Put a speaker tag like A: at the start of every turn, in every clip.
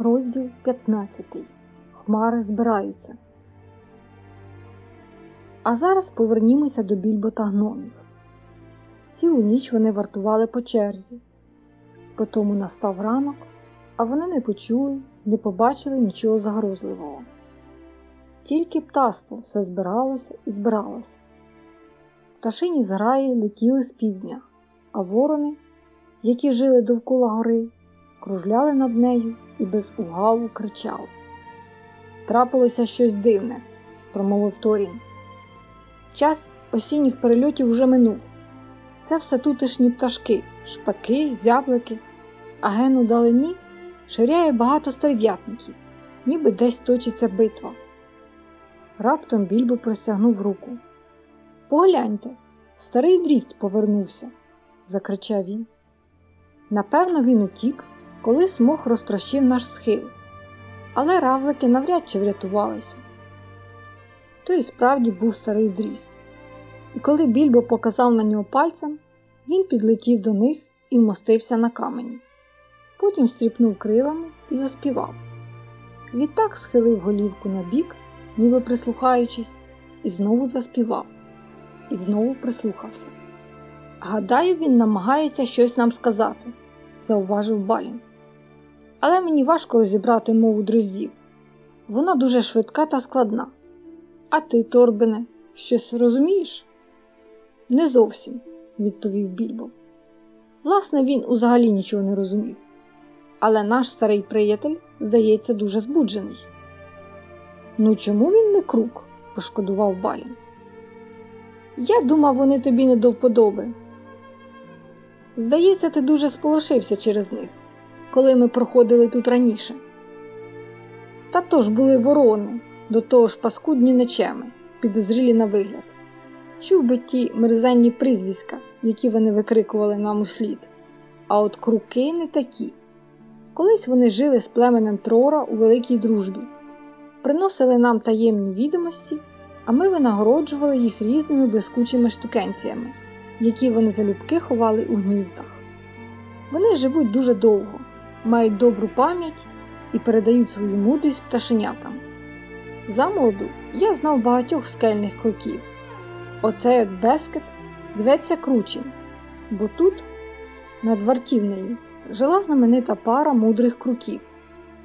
A: Розділ 15. Хмари збираються. А зараз повернімося до більбо та гномів. Цілу ніч вони вартували по черзі. Потому настав ранок, а вони не почули, не побачили нічого загрозливого. Тільки птаство все збиралося і збиралося. Пташині зграї летіли з півдня, а ворони, які жили довкола гори, кружляли над нею і без угалу кричав. Трапилося щось дивне, промовив Торін. Час осінніх перельотів уже минув. Це все тутешні пташки, шпаки, зяблики, а ген у далині ширяє багато стерв'ятників, ніби десь точиться битва. Раптом більбо простягнув руку. Погляньте, старий дріст повернувся, закричав він. Напевно, він утік, коли смог розтрощив наш схил, але равлики навряд чи врятувалися. То і справді був старий дріст, і коли більбо показав на нього пальцем, він підлетів до них і вмостився на камені. Потім стріпнув крилами і заспівав. Відтак схилив голівку на бік, ніби прислухаючись, і знову заспівав, і знову прислухався. Гадаю, він намагається щось нам сказати, зауважив Балін. Але мені важко розібрати мову друзів. Вона дуже швидка та складна. А ти, Торбине, щось розумієш? Не зовсім, відповів Більбо. Власне, він узагалі нічого не розумів. Але наш старий приятель, здається, дуже збуджений. Ну чому він не круг? пошкодував Балін. Я думав, вони тобі не до вподоби. Здається, ти дуже сполошився через них, коли ми проходили тут раніше. Та то ж були ворони, до того ж паскудні нечеми, підозрілі на вигляд. Чув би ті мерзенні прізвиська, які вони викрикували нам у слід. А от круки не такі. Колись вони жили з племенем Трора у великій дружбі, приносили нам таємні відомості, а ми винагороджували їх різними блискучими штукенціями, які вони залюбки ховали у гніздах. Вони живуть дуже довго, мають добру пам'ять і передають свою мудрість пташенятам. Замолоду я знав багатьох скельних круків. Оцей Бескет зветься кручим, бо тут, над вартівнею, жила знаменита пара мудрих круків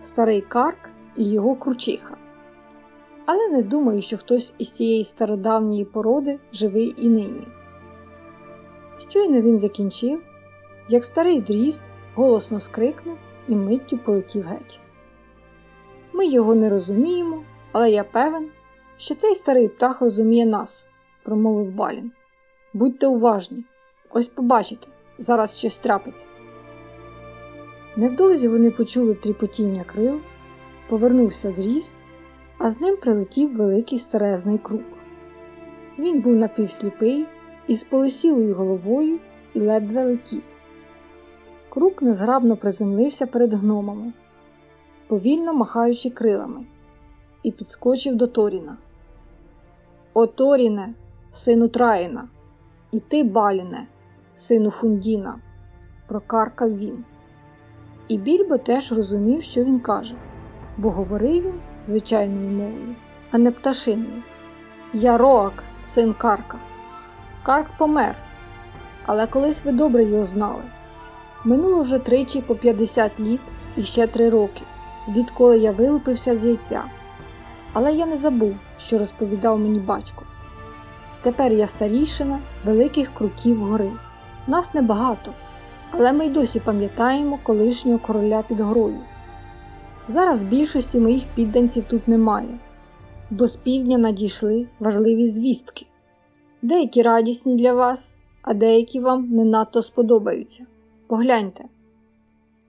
A: старий Карк і його кручиха. Але не думаю, що хтось із цієї стародавньої породи живий і нині. Щойно він закінчив, як старий дріст голосно скрикнув і миттю полетів геть. Ми його не розуміємо, але я певен, що цей старий птах розуміє нас, промовив Балін. Будьте уважні, ось побачите, зараз щось трапиться. Невдовзі вони почули тріпотіння крил, повернувся дріст, а з ним прилетів великий старезний круг. Він був напівсліпий із полисілою головою і ледве летів. Крук незграбно приземлився перед гномами, повільно махаючи крилами, і підскочив до Торіна. О Торіне, сину Траїна, і ти, Баліне, сину Фундіна, прокаркав він. І Більбо теж розумів, що він каже, бо говорив він звичайною мовою, а не пташиною. Я Роак, син Карка. Карк помер, але колись ви добре його знали. Минуло вже тричі по 50 літ і ще три роки, відколи я вилупився з яйця. Але я не забув, що розповідав мені батько. Тепер я старішина великих круків гори. Нас небагато, але ми й досі пам'ятаємо колишнього короля під горою. Зараз більшості моїх підданців тут немає, бо з півдня надійшли важливі звістки. Деякі радісні для вас, а деякі вам не надто сподобаються. Погляньте.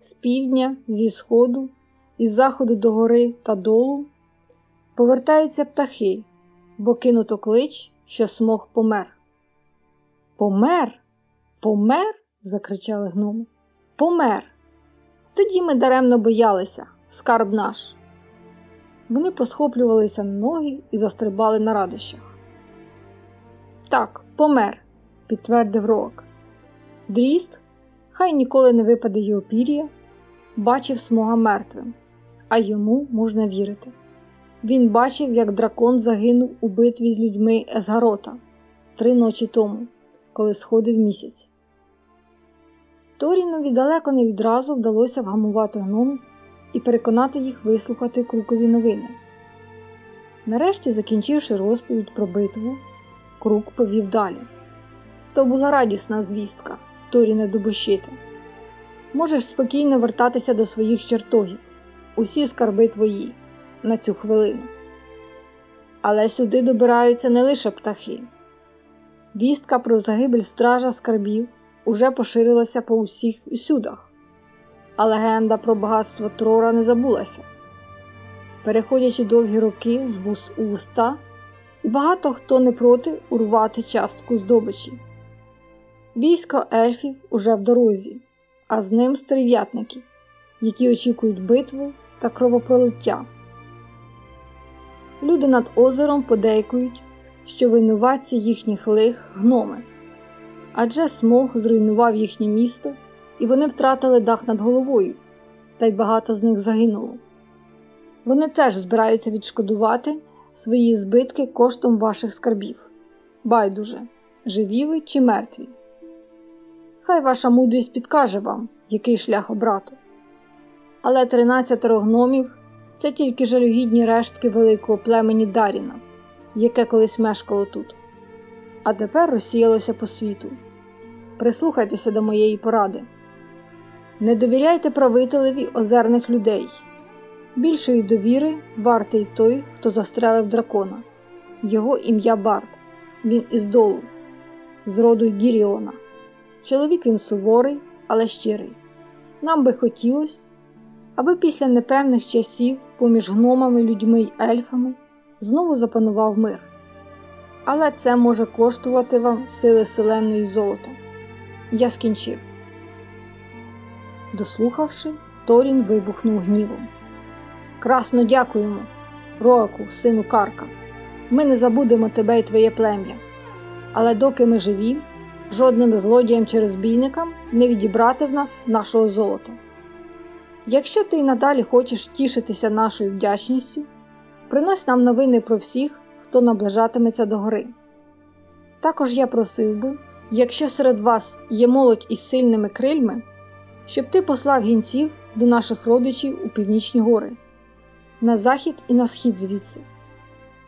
A: З півдня, зі сходу, із заходу до гори та долу повертаються птахи, бо кинуто клич, що смог помер. Помер? Помер? закричали гноми. Помер. Тоді ми даремно боялися, скарб наш. Вони посхоплювалися на ноги і застрибали на радощах. Так, помер, підтвердив Роак. Дріст, хай ніколи не випаде його пір'я, бачив смога мертвим, а йому можна вірити. Він бачив, як дракон загинув у битві з людьми Есгарота три ночі тому, коли сходив місяць. Торінові далеко не відразу вдалося вгамувати гномів і переконати їх вислухати крукові новини. Нарешті, закінчивши розповідь про битву, крук повів далі. То була радісна звістка, Торіне Дубощите. Можеш спокійно вертатися до своїх чертогів, усі скарби твої на цю хвилину. Але сюди добираються не лише птахи. Вістка про загибель стража скарбів уже поширилася по усіх усюдах, а легенда про багатство Трора не забулася. Переходячи довгі роки з вуст у вуста, і багато хто не проти урвати частку здобичі. Військо ельфів уже в дорозі, а з ним стерв'ятники, які очікують битву та кровопролиття. Люди над озером подейкують, що винуватці їхніх лих гноми. Адже смог зруйнував їхнє місто, і вони втратили дах над головою, та й багато з них загинуло. Вони теж збираються відшкодувати свої збитки коштом ваших скарбів. Байдуже, живі ви чи мертві. Хай ваша мудрість підкаже вам, який шлях обрати. Але тринадцятеро гномів це тільки жалюгідні рештки великого племені Даріна, яке колись мешкало тут, а тепер розсіялося по світу. Прислухайтеся до моєї поради. Не довіряйте правителеві озерних людей. Більшої довіри вартий той, хто застрелив дракона. Його ім'я Барт, він із долу, з роду Гіріона. Чоловік він суворий, але щирий. Нам би хотілося, аби після непевних часів поміж гномами, людьми й ельфами знову запанував мир. Але це може коштувати вам сили селеної золота. Я скінчив. Дослухавши, Торін вибухнув гнівом. Красно дякуємо, Роаку, сину Карка. Ми не забудемо тебе і твоє плем'я. Але доки ми живі, жодним злодіям чи розбійникам не відібрати в нас нашого золота. Якщо ти й надалі хочеш тішитися нашою вдячністю, принось нам новини про всіх, хто наближатиметься до гори. Також я просив би, якщо серед вас є молодь із сильними крильми, щоб ти послав гінців до наших родичів у північні гори, на захід і на схід звідси.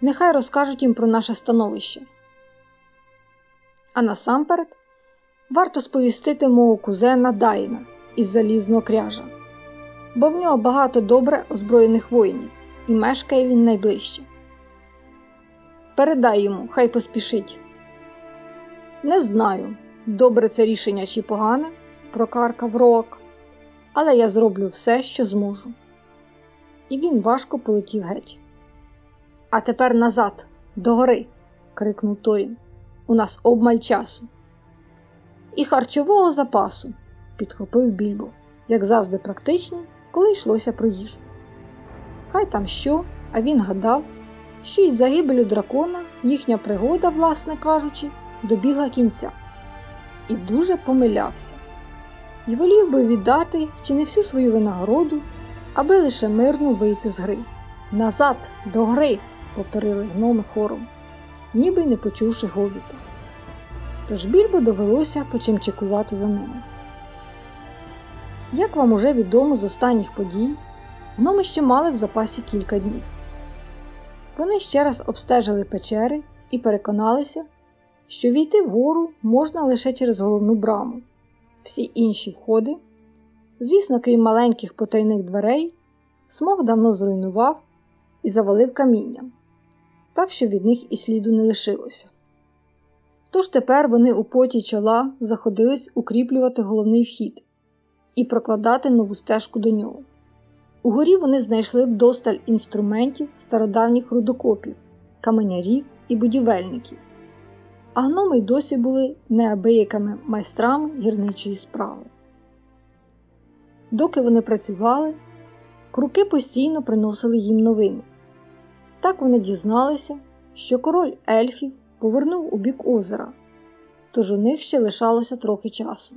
A: Нехай розкажуть їм про наше становище. А насамперед варто сповістити мого кузена Дайна із залізного кряжа, бо в нього багато добре озброєних воїнів, і мешкає він найближче. Передай йому, хай поспішить. Не знаю, добре це рішення чи погане, прокаркав Роак, але я зроблю все, що зможу. І він важко полетів геть. А тепер назад, догори, крикнув Торін. У нас обмаль часу. І харчового запасу, підхопив більбо, як завжди, практичний, коли йшлося про їжу. Хай там що, а він гадав, що із загибелю дракона їхня пригода, власне кажучи, добігла кінця. І дуже помилявся. І волів би віддати чи не всю свою винагороду, аби лише мирно вийти з гри. Назад, до гри, повторили гноми хором ніби й не почувши говіта. Тож більбо довелося почимчикувати за ними. Як вам уже відомо з останніх подій, гноми ще мали в запасі кілька днів. Вони ще раз обстежили печери і переконалися, що війти вгору можна лише через головну браму. Всі інші входи, звісно, крім маленьких потайних дверей, смог давно зруйнував і завалив камінням так що від них і сліду не лишилося. Тож тепер вони у поті чола заходились укріплювати головний вхід і прокладати нову стежку до нього. Угорі вони знайшли вдосталь інструментів стародавніх рудокопів, каменярів і будівельників, а гноми й досі були неабиякими майстрами гірничої справи. Доки вони працювали, круки постійно приносили їм новини. Так вони дізналися, що король ельфів повернув у бік озера, тож у них ще лишалося трохи часу.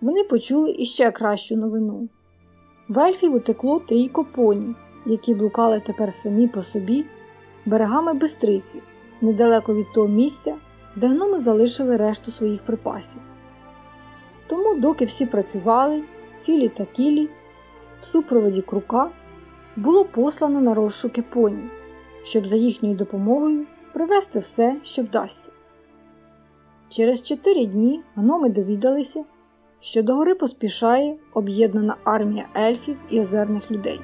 A: Вони почули іще кращу новину. В ельфів утекло трійко поні, які блукали тепер самі по собі берегами Бистриці, недалеко від того місця, де гноми залишили решту своїх припасів. Тому, доки всі працювали, Філі та Кілі, в супроводі крука було послано на розшуки поні, щоб за їхньою допомогою привезти все, що вдасться. Через чотири дні гноми довідалися, що до гори поспішає об'єднана армія ельфів і озерних людей.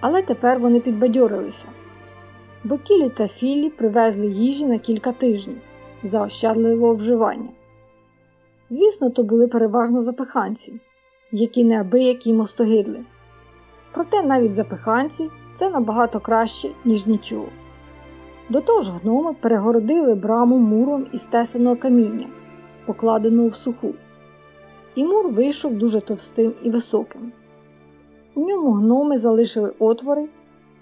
A: Але тепер вони підбадьорилися, бо Кілі та Філі привезли їжі на кілька тижнів за ощадливого вживання. Звісно, то були переважно запиханці, які неабиякі мостогидли. Проте навіть запиханці це набагато краще, ніж нічого. До того ж, гноми перегородили браму муром із тесаного каміння, покладеного в суху. І мур вийшов дуже товстим і високим. У ньому гноми залишили отвори,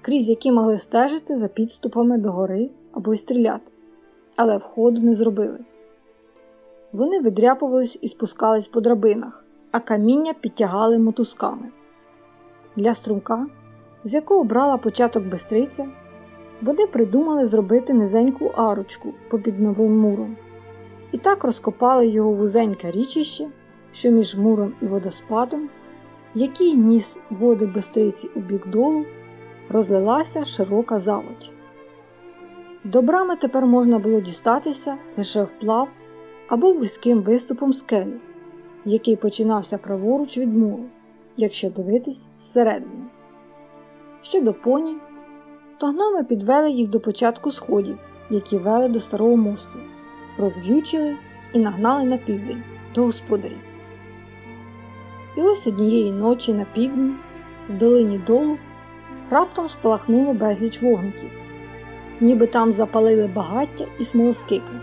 A: крізь які могли стежити за підступами до гори або й стріляти, але входу не зробили. Вони видряпувались і спускались по драбинах, а каміння підтягали мотузками. Для струмка, з якого брала початок бистриця, вони придумали зробити низеньку арочку попід новим муром, і так розкопали його вузеньке річище, що між муром і водоспадом, який ніс води бистриці у бік долу, розлилася широка заводь. До брами тепер можна було дістатися лише вплав або вузьким виступом скелі, який починався праворуч від муру, якщо дивитись зсередини. Щодо поні, то гноми підвели їх до початку сходів, які вели до старого мосту, розв'ючили і нагнали на південь до господарів. І ось однієї ночі на півдні, в долині долу, раптом спалахнуло безліч вогників, ніби там запалили багаття і смолоскипи.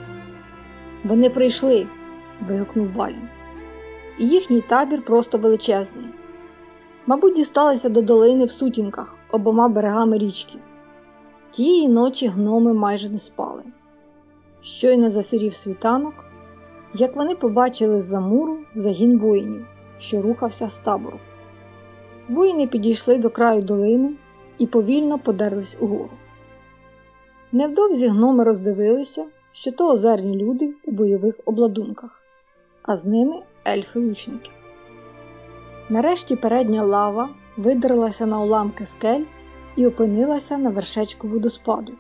A: Вони прийшли, вигукнув Балін. І їхній табір просто величезний. Мабуть, дісталися до долини в сутінках обома берегами річки. Тієї ночі гноми майже не спали. Щойно засирів світанок, як вони побачили з-за муру загін воїнів, що рухався з табору. Воїни підійшли до краю долини і повільно подерлись угору. Невдовзі гноми роздивилися, що то озерні люди у бойових обладунках, а з ними ельфи-лучники. Нарешті передня лава видерлася на уламки скель і опинилася на вершечку водоспаду.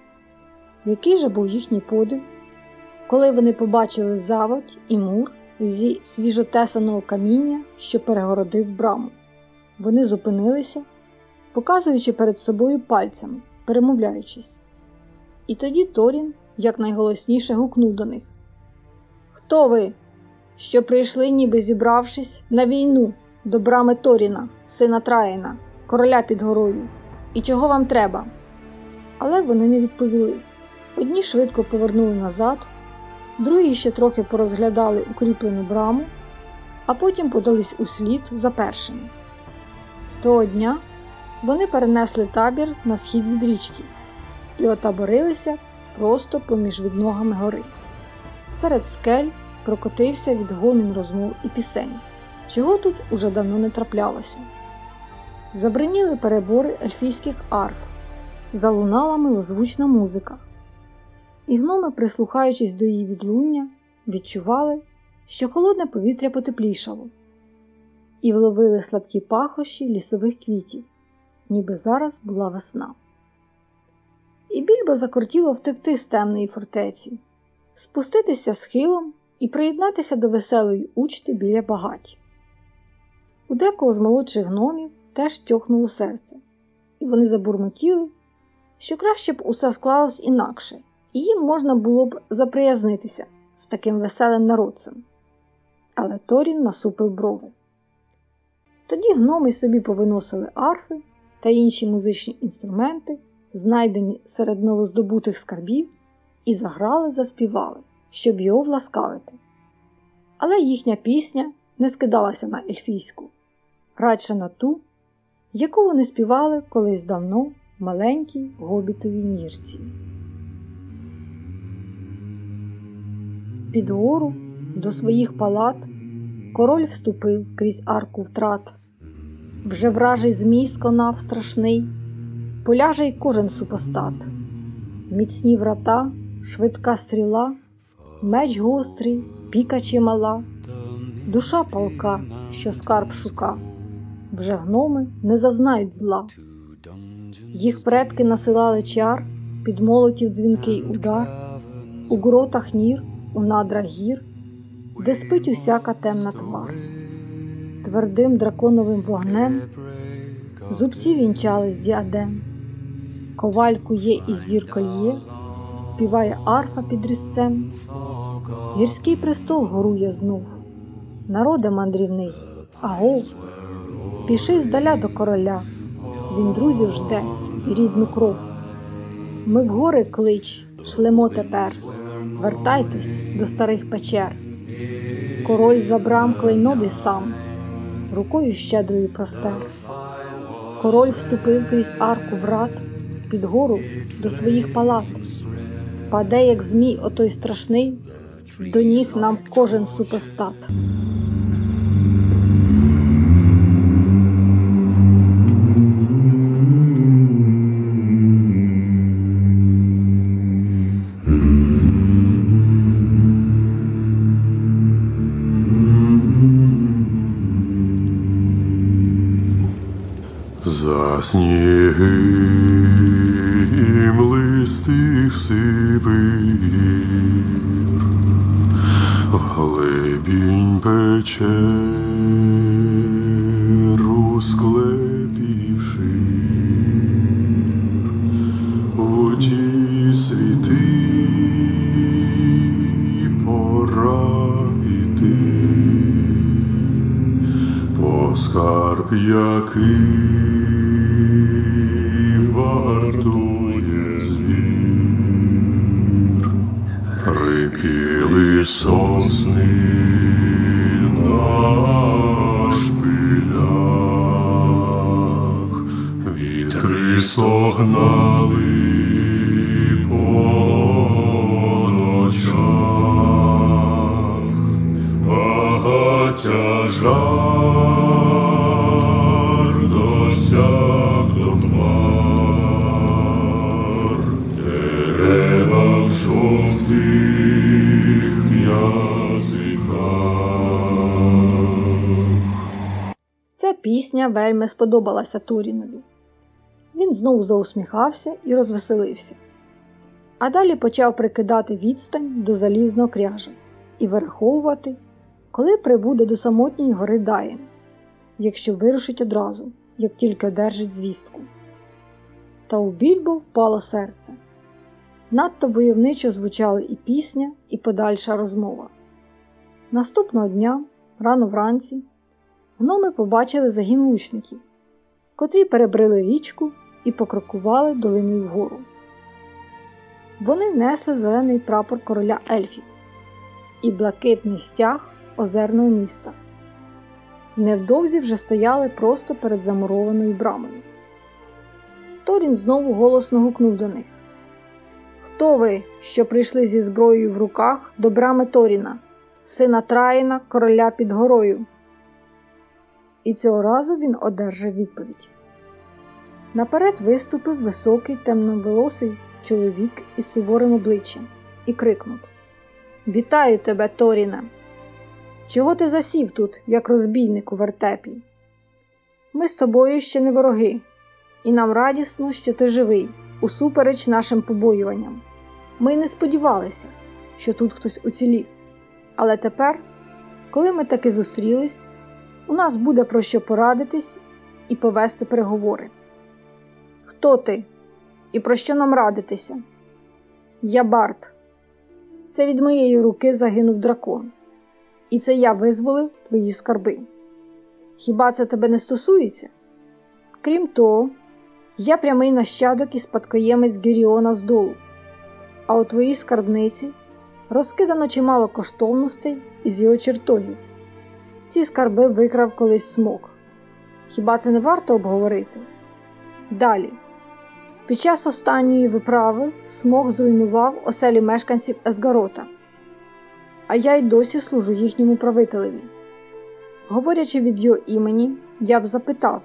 A: Який же був їхній подив, коли вони побачили заводь і мур зі свіжотесаного каміння, що перегородив браму. Вони зупинилися, показуючи перед собою пальцями, перемовляючись. І тоді Торін якнайголосніше гукнув до них: Хто ви, що прийшли, ніби зібравшись на війну до брами Торіна, сина Траїна, короля під горою? І чого вам треба? Але вони не відповіли. Одні швидко повернули назад, другі ще трохи порозглядали укріплену браму, а потім подались у слід за першими. Того дня вони перенесли табір на схід від річки і отаборилися просто поміж відногами гори. Серед скель прокотився відгомін розмов і пісень, чого тут уже давно не траплялося. Забриніли перебори ельфійських арф, залунала милозвучна музика. І гноми, прислухаючись до її відлуння, відчували, що холодне повітря потеплішало, і вловили слабкі пахощі лісових квітів, ніби зараз була весна. І більбо закортіло втекти з темної фортеці, спуститися схилом і приєднатися до веселої учти біля багать. У декого з молодших гномів теж тьохнуло серце, і вони забурмотіли, що краще б усе склалось інакше, і їм можна було б заприязнитися з таким веселим народцем. Але Торін насупив брови. Тоді гноми собі повиносили арфи та інші музичні інструменти, знайдені серед новоздобутих скарбів, і заграли, заспівали, щоб його власкавити. Але їхня пісня не скидалася на ельфійську, радше на ту, яку вони співали колись давно маленькій гобітовій нірці. Під гору до своїх палат король вступив крізь арку втрат. вже вражий змій сконав страшний, поляже й кожен супостат, міцні врата, швидка стріла, меч гострий, піка чимала, душа палка, що скарб шука, вже гноми не зазнають зла. Їх предки насилали чар, під молотів дзвінкий удар, у гротах нір, у надрах гір, де спить усяка темна твар. Твердим драконовим вогнем зубці вінчали з діадем, ковальку є і зір кольє, співає арфа під різцем, гірський престол горує знов, народе мандрівний, агов, спіши здаля до короля, він друзів жде і рідну кров. Ми в гори клич, шлемо тепер, вертайтесь до старих печер. Король забрам клейноди сам, рукою щедрою простер. Король вступив крізь арку врат, під гору до своїх палат. Паде, як змій, отой страшний, до ніг нам кожен супостат. Пісня вельми сподобалася Турінові. Він знову заусміхався і розвеселився, а далі почав прикидати відстань до залізного кряжа і вираховувати, коли прибуде до самотньої гори Даєн, якщо вирушить одразу, як тільки одержить звістку. Та у більбо впало серце. Надто войовничо звучали і пісня, і подальша розмова. Наступного дня, рано вранці, гноми побачили загін лучників, котрі перебрили річку і покрокували долиною вгору. Вони несли зелений прапор короля ельфів і блакитний стяг озерного міста. Невдовзі вже стояли просто перед замурованою брамою. Торін знову голосно гукнув до них Хто ви, що прийшли зі зброєю в руках до брами Торіна, сина Траїна, короля під горою? І цього разу він одержав відповідь. Наперед виступив високий темноволосий чоловік із суворим обличчям і крикнув Вітаю тебе, Торіне! Чого ти засів тут, як розбійник у вертепі? Ми з тобою ще не вороги, і нам радісно, що ти живий, усупереч нашим побоюванням. Ми не сподівалися, що тут хтось уцілів. Але тепер, коли ми таки зустрілись, у нас буде про що порадитись і повести переговори. Хто ти і про що нам радитися? Я Барт. Це від моєї руки загинув дракон, і це я визволив твої скарби. Хіба це тебе не стосується? Крім того, я прямий нащадок і спадкоємець Геріона з долу, а у твоїй скарбниці розкидано чимало коштовностей із його чертогів. Ці скарби викрав колись смок. Хіба це не варто обговорити? Далі. Під час останньої виправи смок зруйнував оселі мешканців Есгарота, а я й досі служу їхньому правителеві. Говорячи від його імені, я б запитав,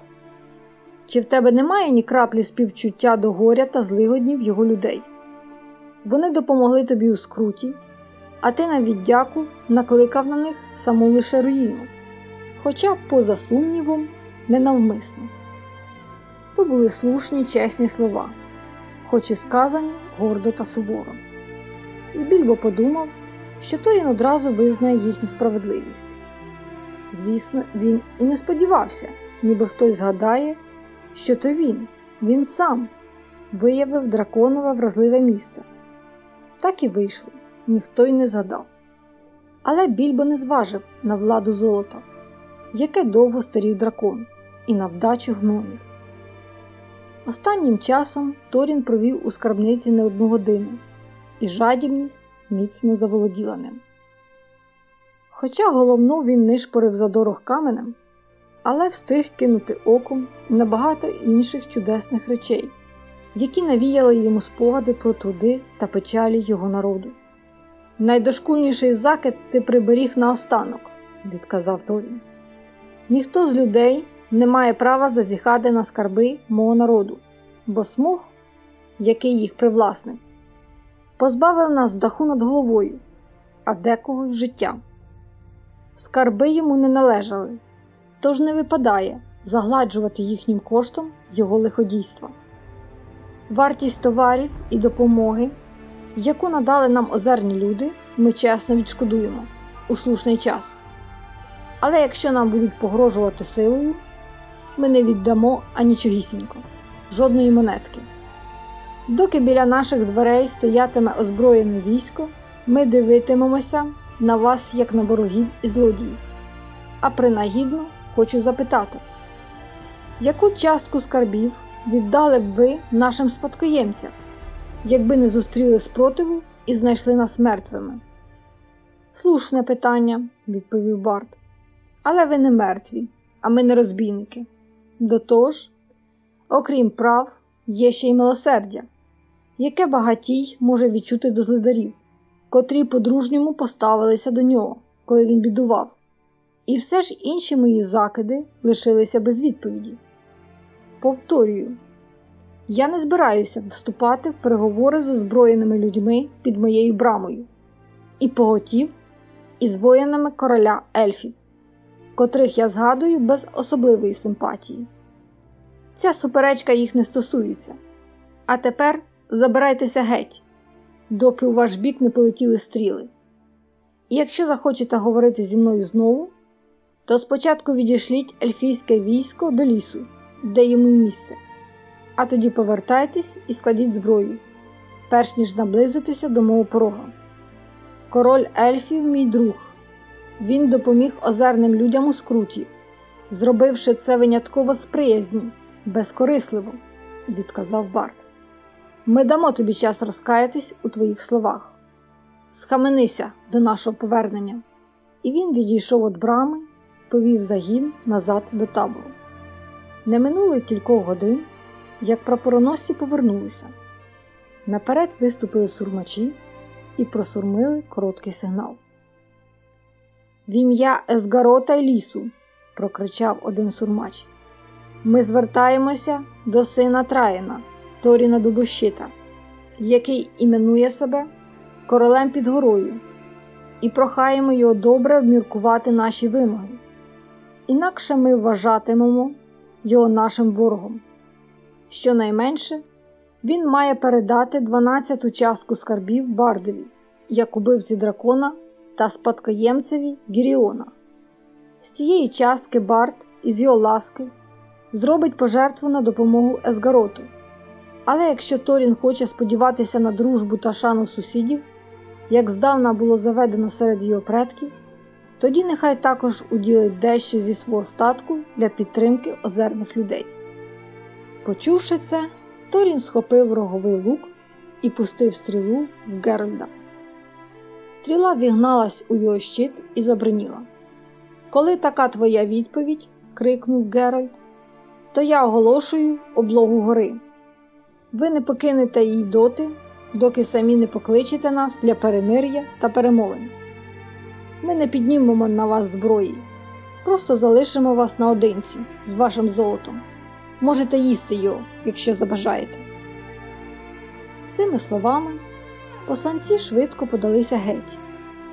A: Чи в тебе немає ні краплі співчуття до горя та злигоднів його людей? Вони допомогли тобі у скруті, а ти на віддяку накликав на них саму лише руїну, хоча, поза сумнівом, ненавмисно. То були слушні чесні слова, хоч і сказані гордо та суворо. І більбо подумав, що Торін одразу визнає їхню справедливість. Звісно, він і не сподівався, ніби хтось згадає, що то він, він сам виявив драконове вразливе місце. Так і вийшло, ніхто й не згадав. Але більбо не зважив на владу золота, яке довго старів дракон, і на вдачу гномів. Останнім часом Торін провів у скарбниці не одну годину, і жадібність міцно заволоділа ним. Хоча головну він нишпорив за дорог каменем, але встиг кинути оком на багато інших чудесних речей, які навіяли йому спогади про труди та печалі його народу. Найдошкульніший закид ти приберіг наостанок, відказав Торін. Ніхто з людей не має права зазіхати на скарби мого народу, бо смуг, який їх привласнив, позбавив нас даху над головою, а декого життя. Скарби йому не належали, тож не випадає загладжувати їхнім коштом його лиходійства. Вартість товарів і допомоги, яку надали нам озерні люди, ми чесно відшкодуємо у слушний час. Але якщо нам будуть погрожувати силою, ми не віддамо анічогісінько, жодної монетки. Доки біля наших дверей стоятиме озброєне військо, ми дивитимемося на вас як на ворогів і злодіїв. А принагідно хочу запитати, яку частку скарбів віддали б ви нашим спадкоємцям, якби не зустріли спротиву і знайшли нас мертвими? Слушне питання, відповів Барт. Але ви не мертві, а ми не розбійники. До того ж, окрім прав, є ще й милосердя, яке багатій може відчути до злидарів, котрі по-дружньому поставилися до нього, коли він бідував. І все ж інші мої закиди лишилися без відповіді. Повторюю, я не збираюся вступати в переговори з озброєними людьми під моєю брамою і поготів із воїнами короля ельфів, котрих я згадую без особливої симпатії. Ця суперечка їх не стосується. А тепер забирайтеся геть, доки у ваш бік не полетіли стріли. І якщо захочете говорити зі мною знову, то спочатку відійшліть ельфійське військо до лісу, де йому місце, а тоді повертайтесь і складіть зброю, перш ніж наблизитися до мого порога. Король ельфів, мій друг, він допоміг озерним людям у скруті, зробивши це винятково з приязню, безкорисливо, відказав Барт. Ми дамо тобі час розкаятись у твоїх словах. Схаменися до нашого повернення. І він відійшов від брами, повів загін назад до табору. Не минуло й кількох годин, як прапороносці повернулися. Наперед виступили сурмачі і просурмили короткий сигнал. В ім'я Есгарота й лісу, прокричав один сурмач. Ми звертаємося до сина Траїна, Торіна Дубощита, який іменує себе королем під горою, і прохаємо його добре обміркувати наші вимоги. Інакше ми вважатимемо його нашим ворогом. Щонайменше він має передати 12-ту частку скарбів Бардові, як убивці дракона та спадкоємцеві Гіріона. З тієї частки Барт, із його ласки, зробить пожертву на допомогу Есгароту. Але якщо Торін хоче сподіватися на дружбу та шану сусідів, як здавна було заведено серед його предків, тоді нехай також уділить дещо зі свого статку для підтримки озерних людей. Почувши це, Торін схопив роговий лук і пустив стрілу в Геральда. Стріла вігналась у його щит і забриніла. Коли така твоя відповідь, крикнув Геральд, то я оголошую облогу гори. Ви не покинете її доти, доки самі не покличете нас для перемир'я та перемовин. Ми не піднімемо на вас зброї, просто залишимо вас наодинці з вашим золотом. можете їсти його, якщо забажаєте. З цими словами посланці швидко подалися геть,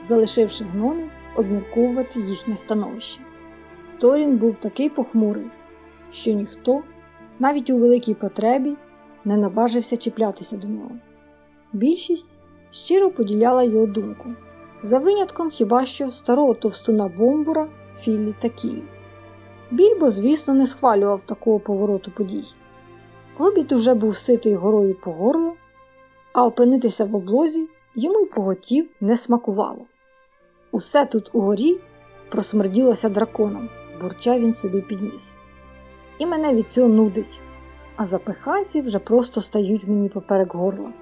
A: залишивши гномів обмірковувати їхнє становище. Торін був такий похмурий, що ніхто, навіть у великій потребі, не наважився чіплятися до нього. Більшість щиро поділяла його думку, за винятком хіба що старого товстуна бомбура Філлі та Кілі. Більбо, звісно, не схвалював такого повороту подій. Гобіт уже був ситий горою по горлу, а опинитися в облозі йому й поготів не смакувало. Усе тут угорі просмерділося драконом, бурчав він собі підніс. І мене від цього нудить, а запиханці вже просто стають мені поперек горла.